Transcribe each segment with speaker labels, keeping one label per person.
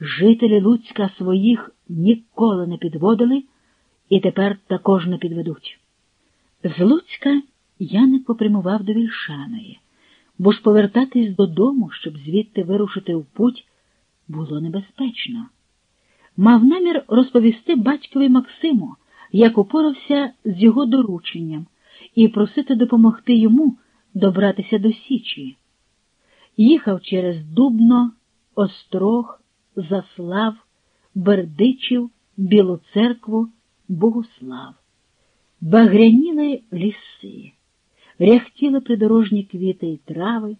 Speaker 1: Жителі Луцька своїх ніколи не підводили і тепер також не підведуть. З Луцька Яник попрямував до Вільшаної, бо ж повертатись додому, щоб звідти вирушити в путь, було небезпечно. Мав намір розповісти батькові Максиму, як упорався з його дорученням, і просити допомогти йому добратися до Січі. Їхав через Дубно, Острог, Заслав, Бердичів, Білу церкву, Богослав. Багряніли ліси, ряхтіли придорожні квіти й трави,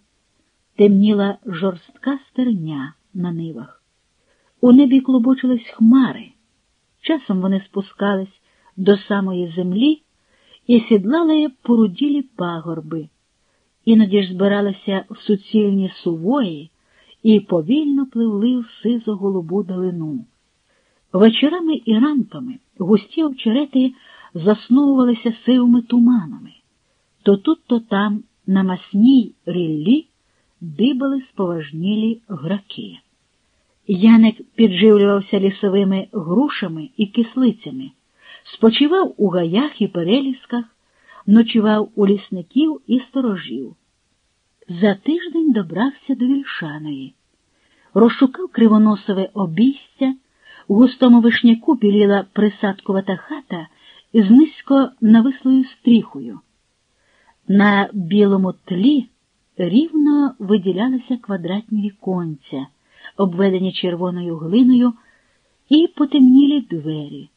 Speaker 1: темніла жорстка стерня на нивах. У небі клубочились хмари. Часом вони спускались до самої землі і сідлали поруділі пагорби, іноді ж збиралися в суцільні сувої і повільно пливли в сизо голубу долину. Вечорами і ранками густі очерети засновувалися сивими туманами. То тут, то там, на масній ріллі, дибали споважнілі граки. Яник підживлювався лісовими грушами і кислицями, спочивав у гаях і перелісках, ночував у лісників і сторожів. За тиждень добрався до Вільшаної, розшукав кривоносове обійстя, у густому вишняку біліла присадкувата хата із низько навислою стріхою. На білому тлі рівно виділялися квадратні віконця, обведені червоною глиною, і потемнілі двері.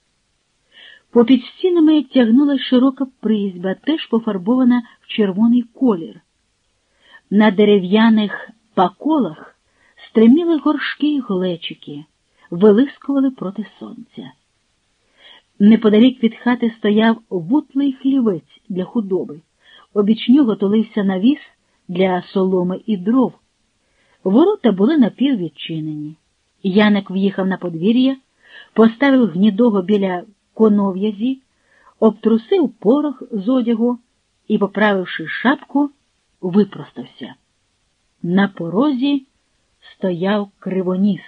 Speaker 1: Попід стінами тягнула широка призьба, теж пофарбована в червоний колір. На дерев'яних паколах стриміли горшки й глечики, вилискували проти сонця. Неподалік від хати стояв вутлий хлівець для худоби, обіч нього тулився навіс для соломи і дров. Ворота були напіввідчинені. Яник в'їхав на подвір'я, поставив гнідого біля конов'язі, обтрусив порох з одягу і, поправивши шапку, випростався. На порозі стояв кривоніс.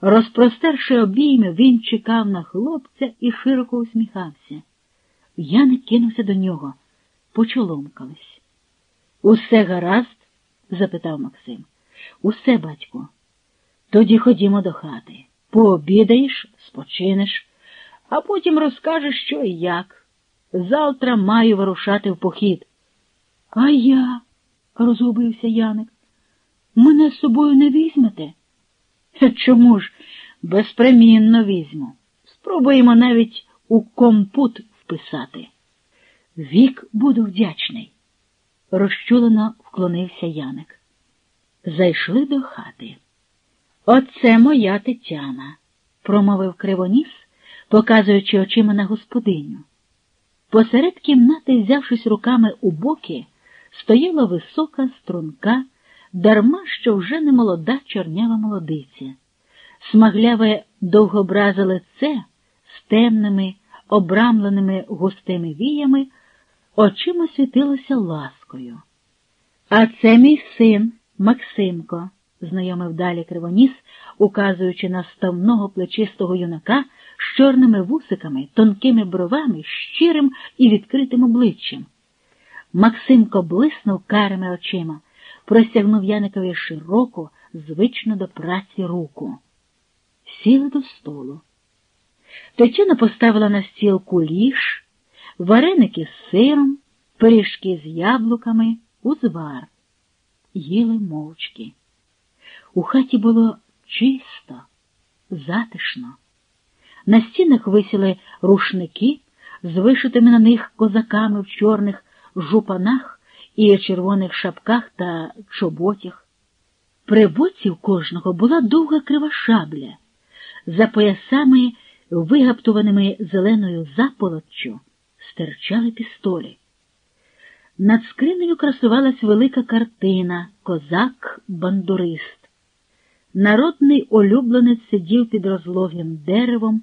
Speaker 1: Розпростерши обійми, він чекав на хлопця і широко усміхався. Яник кинувся до нього, почоломкались. Усе гаразд? запитав Максим. Усе, батько. Тоді ходімо до хати. Пообідаєш, спочинеш, а потім розкажеш, що і як. Завтра маю вирушати в похід. А я, розгубився Яник, мене з собою не візьмете? Чому ж безпремінно візьму? Спробуємо навіть у компут вписати. Вік буду вдячний, розчулено вклонився Яник. Зайшли до хати. Оце моя Тетяна, промовив кривоніс, показуючи очима на господиню. Посеред кімнати, взявшись руками у боки, стояла висока струнка, дарма що вже не молода чорнява молодиця, смагляве довгобразе лице з темними, обрамленими густими віями, очима світилося ласкою. А це мій син Максимко, знайомив далі кривоніс, указуючи на ставного плечистого юнака з чорними вусиками, тонкими бровами, щирим і відкритим обличчям. Максимко блиснув карими очима, простягнув Яникові широку, звично до праці руку. Сіли до столу. Тетяна поставила на стіл куліш, вареники з сиром, пиріжки з яблуками, узвар. Їли мовчки. У хаті було чисто, затишно. На стінах висіли рушники з вишитими на них козаками в чорних жупанах і червоних шапках та чоботях. При боці в кожного була довга крива шабля, за поясами, вигаптуваними зеленою заполоччю, стирчали пістолі. Над скринею красувалась велика картина Козак-бандурист. Народний улюбленець сидів під розлогим деревом,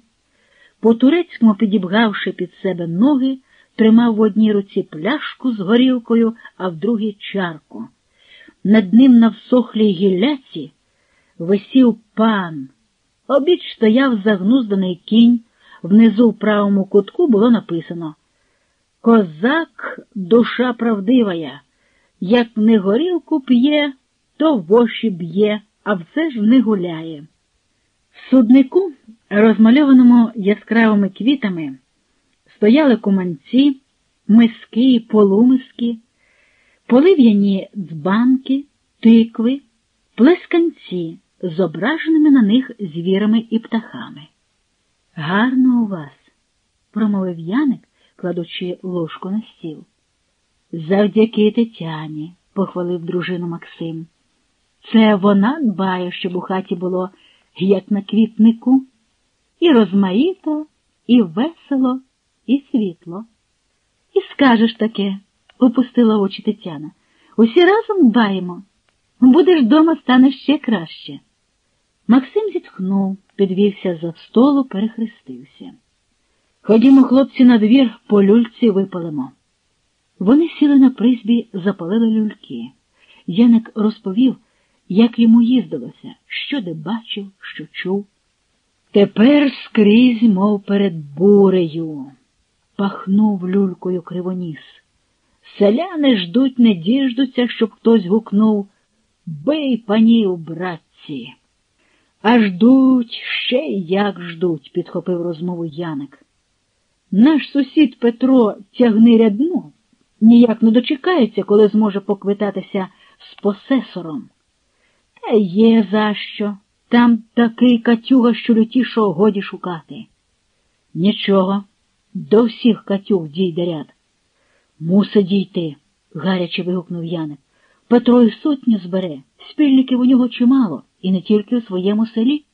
Speaker 1: по турецькому підібгавши під себе ноги, тримав в одній руці пляшку з горілкою, а в другій чарку. Над ним на всохлій гілляці висів пан. Обіч стояв загнузданий кінь, внизу в правому кутку було написано Козак душа правдивая, як не горілку п'є, то воші б'є, а все ж не гуляє. Суднику, розмальованому яскравими квітами, стояли куманці, миски, полумиски, полив'яні дзбанки, тикви, плесканці, зображеними на них звірами і птахами. Гарно у вас, промовив Яник, кладучи ложку на стіл. Завдяки Тетяні, похвалив дружину Максим. Це вона дбає, щоб у хаті було, як на квітнику, і розмаїто, і весело, і світло. І скажеш таке, опустила очі Тетяна. Усі разом дбаємо. Будеш дома, стане ще краще. Максим зітхнув, підвівся за столу, перехрестився. Ходімо, хлопці, на двір, по люльці випалимо. Вони сіли на призбі, запалили люльки. Яник розповів, як йому їздилося, що де бачив, що чув. Тепер скрізь, мов перед бурею, пахнув люлькою кривоніс. Селяни ждуть, не діждуться, щоб хтось гукнув Бий панів, братці. А ждуть, ще як ждуть, підхопив розмову Яник. Наш сусід Петро тягни рядно, ніяк не дочекається, коли зможе поквитатися з посесором. Та є за що. Там такий катюга, що лютішого годі шукати. Нічого, до всіх катюг дійде ряд. Муси дійти, гаряче вигукнув Яник. Петро й сотню збере, спільників у нього чимало, і не тільки у своєму селі.